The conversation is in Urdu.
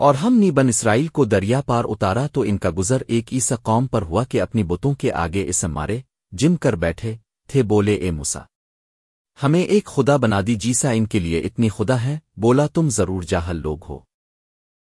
اور ہم نے بن اسرائیل کو دریا پار اتارا تو ان کا گزر ایک ایسا قوم پر ہوا کہ اپنی بتوں کے آگے اسم مارے، جم کر بیٹھے، تھے بولے، اے موسا ہمیں ایک خدا بنا دی، جیسا ان کے لیے اتنی خدا ہے، بولا تم ضرور جاہل لوگ ہو۔